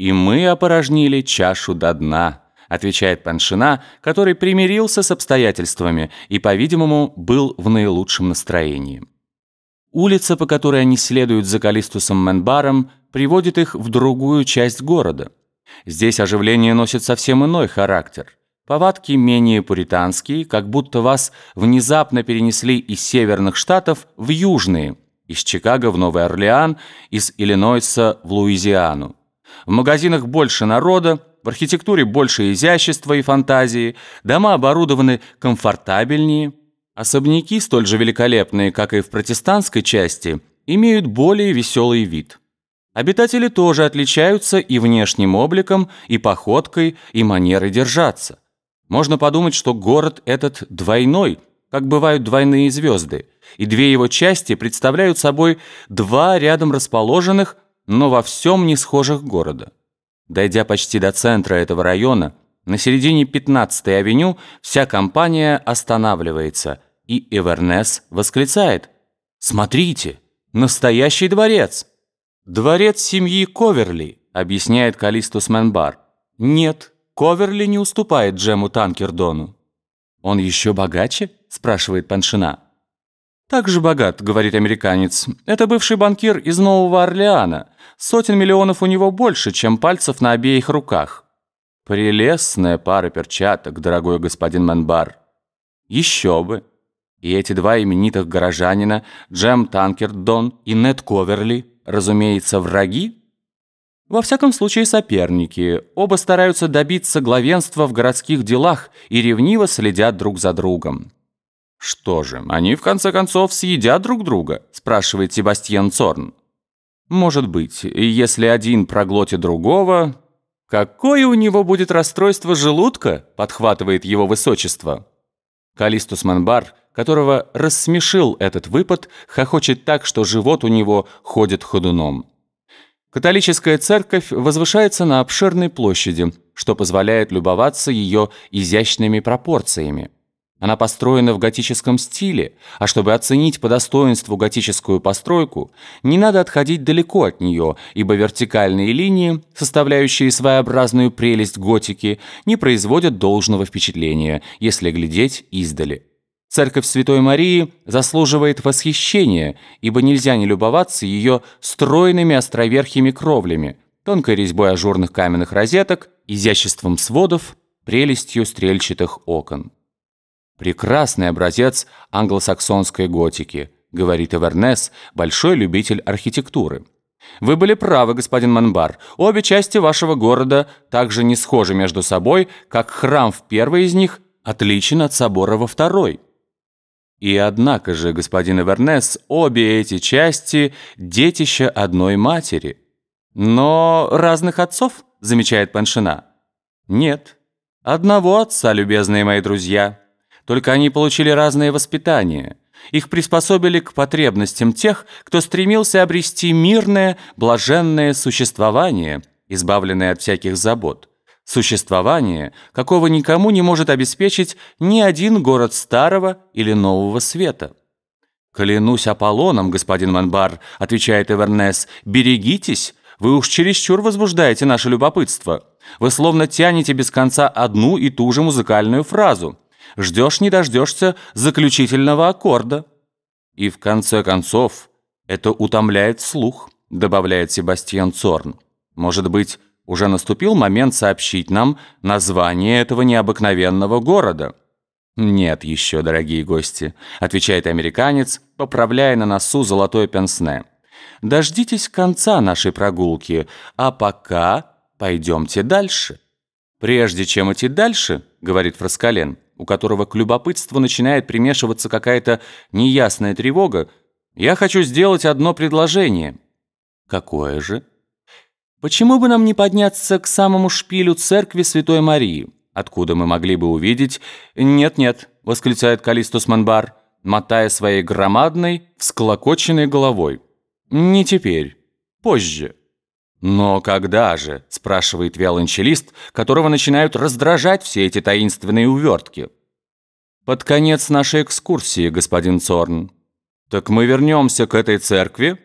«И мы опорожнили чашу до дна», отвечает Паншина, который примирился с обстоятельствами и, по-видимому, был в наилучшем настроении. Улица, по которой они следуют за Калистусом Менбаром, приводит их в другую часть города. Здесь оживление носит совсем иной характер. Повадки менее пуританские, как будто вас внезапно перенесли из северных штатов в южные, из Чикаго в Новый Орлеан, из Иллинойса в Луизиану. В магазинах больше народа, в архитектуре больше изящества и фантазии, дома оборудованы комфортабельнее, особняки, столь же великолепные, как и в протестантской части, имеют более веселый вид. Обитатели тоже отличаются и внешним обликом, и походкой, и манерой держаться. Можно подумать, что город этот двойной, как бывают двойные звезды, и две его части представляют собой два рядом расположенных, но во всем не схожих города. Дойдя почти до центра этого района, на середине 15-й авеню вся компания останавливается, и Эвернес восклицает «Смотрите, настоящий дворец!» «Дворец семьи Коверли», объясняет Калистус Менбар. «Нет, Коверли не уступает Джему Танкердону». «Он еще богаче?» – спрашивает Паншина. «Так же богат», — говорит американец. «Это бывший банкир из Нового Орлеана. Сотен миллионов у него больше, чем пальцев на обеих руках». «Прелестная пара перчаток, дорогой господин Манбар». «Еще бы». И эти два именитых горожанина, Джем Танкердон и Нед Коверли, разумеется, враги? Во всяком случае, соперники. Оба стараются добиться главенства в городских делах и ревниво следят друг за другом. «Что же, они в конце концов съедят друг друга?» – спрашивает Себастьян Цорн. «Может быть, если один проглотит другого...» «Какое у него будет расстройство желудка?» – подхватывает его высочество. Калистус Манбар, которого рассмешил этот выпад, хохочет так, что живот у него ходит ходуном. Католическая церковь возвышается на обширной площади, что позволяет любоваться ее изящными пропорциями. Она построена в готическом стиле, а чтобы оценить по достоинству готическую постройку, не надо отходить далеко от нее, ибо вертикальные линии, составляющие своеобразную прелесть готики, не производят должного впечатления, если глядеть издали. Церковь Святой Марии заслуживает восхищения, ибо нельзя не любоваться ее стройными островерхими кровлями, тонкой резьбой ажурных каменных розеток, изяществом сводов, прелестью стрельчатых окон. Прекрасный образец англосаксонской готики, говорит Эвернес, большой любитель архитектуры. Вы были правы, господин Манбар. Обе части вашего города также не схожи между собой, как храм в первой из них отличен от собора во второй. И однако же, господин Эвернес, обе эти части – детища одной матери. Но разных отцов, замечает Паншина. Нет, одного отца, любезные мои друзья. Только они получили разное воспитание. Их приспособили к потребностям тех, кто стремился обрести мирное, блаженное существование, избавленное от всяких забот. Существование, какого никому не может обеспечить ни один город Старого или Нового Света. «Клянусь Аполлоном, господин Манбар», — отвечает Эвернес, — «берегитесь, вы уж чересчур возбуждаете наше любопытство. Вы словно тянете без конца одну и ту же музыкальную фразу. Ждешь не дождешься заключительного аккорда. И в конце концов, это утомляет слух, добавляет Себастьян Цорн. Может быть, уже наступил момент сообщить нам название этого необыкновенного города? «Нет еще, дорогие гости», — отвечает американец, поправляя на носу золотое пенсне. «Дождитесь конца нашей прогулки, а пока пойдемте дальше». «Прежде чем идти дальше», — говорит Фраскален, у которого к любопытству начинает примешиваться какая-то неясная тревога, я хочу сделать одно предложение. Какое же? Почему бы нам не подняться к самому шпилю церкви Святой Марии, откуда мы могли бы увидеть... Нет-нет, восклицает Калистус Манбар, мотая своей громадной, всклокоченной головой. Не теперь, позже. «Но когда же?» – спрашивает виолончелист, которого начинают раздражать все эти таинственные увертки. «Под конец нашей экскурсии, господин Цорн». «Так мы вернемся к этой церкви?»